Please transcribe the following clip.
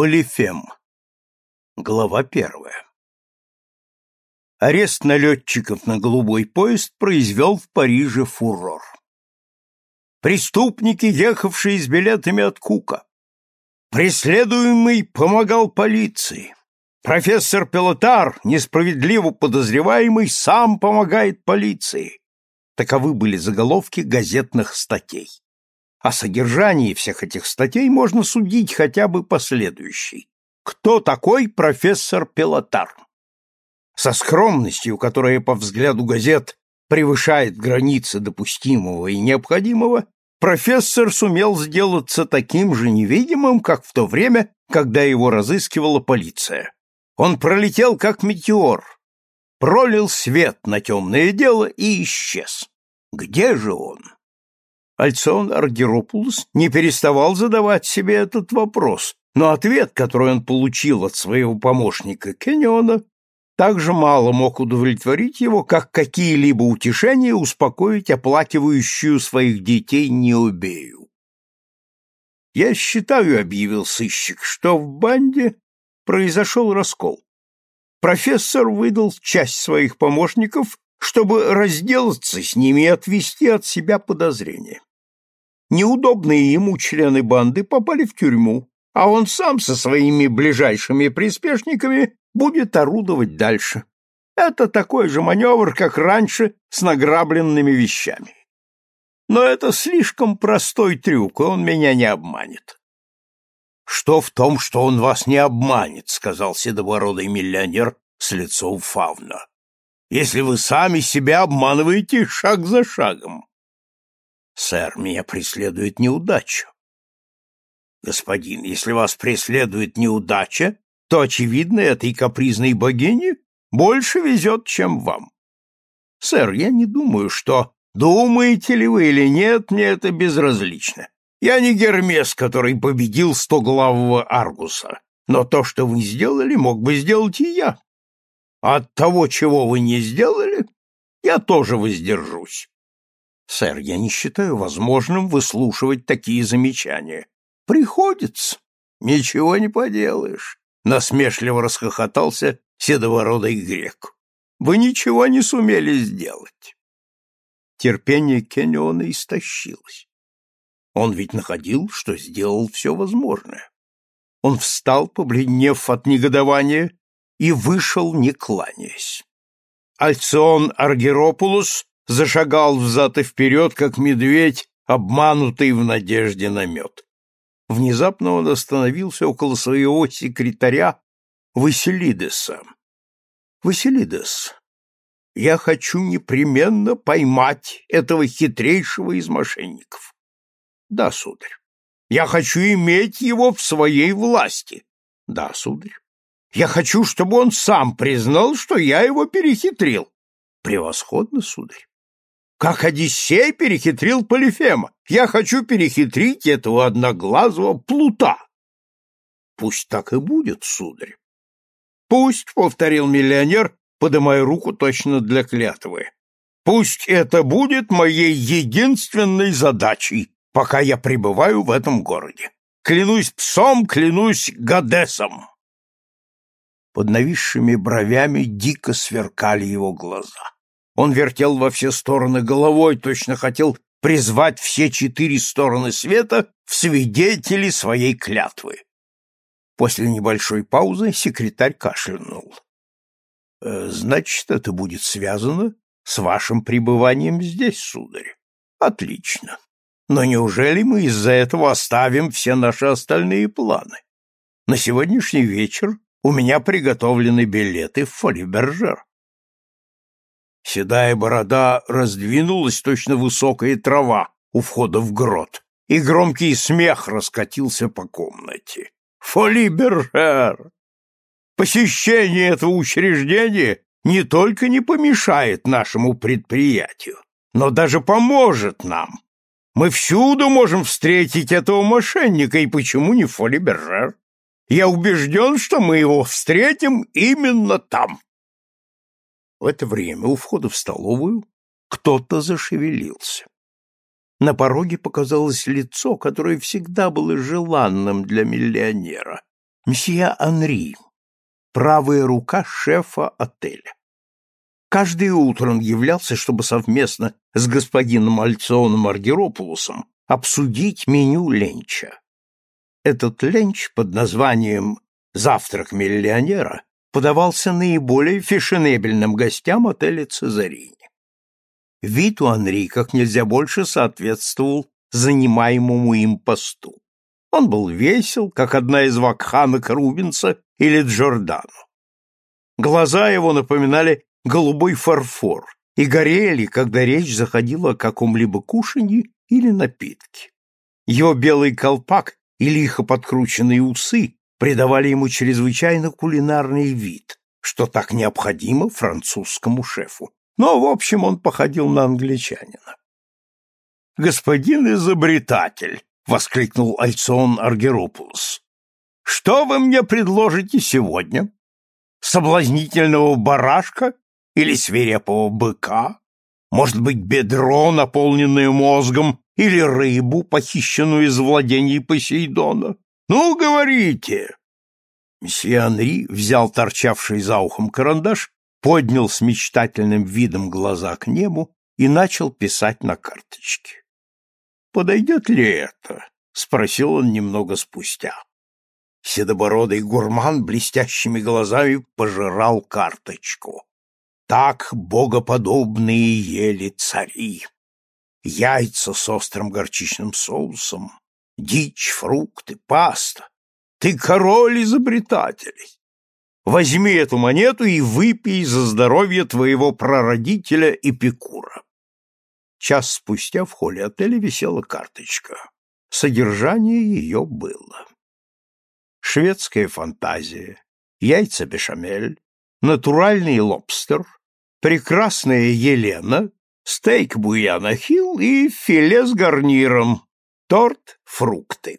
Полифем. Глава первая. Арест налетчиков на голубой поезд произвел в Париже фурор. Преступники, ехавшие с билетами от Кука. Преследуемый помогал полиции. Профессор Пелотар, несправедливо подозреваемый, сам помогает полиции. Таковы были заголовки газетных статей. О содержании всех этих статей можно судить хотя бы последующей. Кто такой профессор Пелотар? Со скромностью, которая, по взгляду газет, превышает границы допустимого и необходимого, профессор сумел сделаться таким же невидимым, как в то время, когда его разыскивала полиция. Он пролетел как метеор, пролил свет на темное дело и исчез. Где же он? Альцион Аргиропулос не переставал задавать себе этот вопрос, но ответ, который он получил от своего помощника Кенниона, также мало мог удовлетворить его, как какие-либо утешения успокоить оплакивающую своих детей Неубею. «Я считаю, — объявил сыщик, — что в банде произошел раскол. Профессор выдал часть своих помощников, чтобы разделаться с ними и отвести от себя подозрения. Неудобные ему члены банды попали в тюрьму, а он сам со своими ближайшими приспешниками будет орудовать дальше. Это такой же маневр, как раньше с награбленными вещами. Но это слишком простой трюк, и он меня не обманет. Что в том, что он вас не обманет, сказал седобородый миллионер с лицом фавна. Если вы сами себя обманываете шаг за шагом. Сэр, меня преследует неудача. Господин, если вас преследует неудача, то, очевидно, этой капризной богине больше везет, чем вам. Сэр, я не думаю, что... Думаете ли вы или нет, мне это безразлично. Я не Гермес, который победил стоглавого Аргуса, но то, что вы сделали, мог бы сделать и я. От того, чего вы не сделали, я тоже воздержусь. Сэр, я не считаю возможным выслушивать такие замечания. Приходится. Ничего не поделаешь. Насмешливо расхохотался седовородый грек. Вы ничего не сумели сделать. Терпение Кенниона истощилось. Он ведь находил, что сделал все возможное. Он встал, побледнев от негодования, и вышел, не кланяясь. Альцион Аргеропулус зашагал взад и вперед, как медведь, обманутый в надежде на мед. Внезапно он остановился около своего секретаря Василидеса. «Василидес, я хочу непременно поймать этого хитрейшего из мошенников». «Да, сударь. Я хочу иметь его в своей власти». «Да, сударь. Я хочу, чтобы он сам признал, что я его перехитрил». «Превосходно, сударь. Как Одиссей перехитрил Полифема. Я хочу перехитрить этого одноглазого плута. Пусть так и будет, сударь. Пусть, — повторил миллионер, подымая руку точно для клятвы. Пусть это будет моей единственной задачей, пока я пребываю в этом городе. Клянусь псом, клянусь Гадесом. Под нависшими бровями дико сверкали его глаза. Он вертел во все стороны головой, точно хотел призвать все четыре стороны света в свидетели своей клятвы. После небольшой паузы секретарь кашлянул. «Э, «Значит, это будет связано с вашим пребыванием здесь, сударь. Отлично. Но неужели мы из-за этого оставим все наши остальные планы? На сегодняшний вечер у меня приготовлены билеты в Фолибержер. Седая борода раздвинулась, точно высокая трава у входа в грот, и громкий смех раскатился по комнате. Фоли Бержер! Посещение этого учреждения не только не помешает нашему предприятию, но даже поможет нам. Мы всюду можем встретить этого мошенника, и почему не Фоли Бержер? Я убежден, что мы его встретим именно там. В это время у входа в столовую кто-то зашевелился. На пороге показалось лицо, которое всегда было желанным для миллионера. Мсье Анри, правая рука шефа отеля. Каждое утро он являлся, чтобы совместно с господином Альционом Аргеропулосом обсудить меню ленча. Этот ленч под названием «Завтрак миллионера» подавался наиболее фешенебельным гостям отеля «Цезарини». Вид у Анри как нельзя больше соответствовал занимаемому им посту. Он был весел, как одна из вакханок Рубенса или Джордано. Глаза его напоминали голубой фарфор и горели, когда речь заходила о каком-либо кушанье или напитке. Его белый колпак и лихо подкрученные усы придавали ему чрезвычайно кулинарный вид, что так необходимо французскому шефу. Но, в общем, он походил на англичанина. «Господин изобретатель!» — воскликнул Альцион Аргеропулос. «Что вы мне предложите сегодня? Соблазнительного барашка или свирепого быка? Может быть, бедро, наполненное мозгом, или рыбу, похищенную из владений Посейдона? Ну, говорите!» Месье Анри взял торчавший за ухом карандаш поднял с мечтательным видом глаза к небу и начал писать на карточке. «Подойдет ли это?» — спросил он немного спустя. Седобородый гурман блестящими глазами пожирал карточку. Так богоподобные ели цари. Яйца с острым горчичным соусом, дичь, фрукты, паста. Ты король изобретателей. Возьми эту монету и выпей за здоровье твоего прародителя Эпикура. Час спустя в холле отеля висела карточка. Содержание ее было. Шведская фантазия, яйца бешамель, натуральный лобстер, прекрасная Елена, стейк буяна хилл и филе с гарниром, торт, фрукты.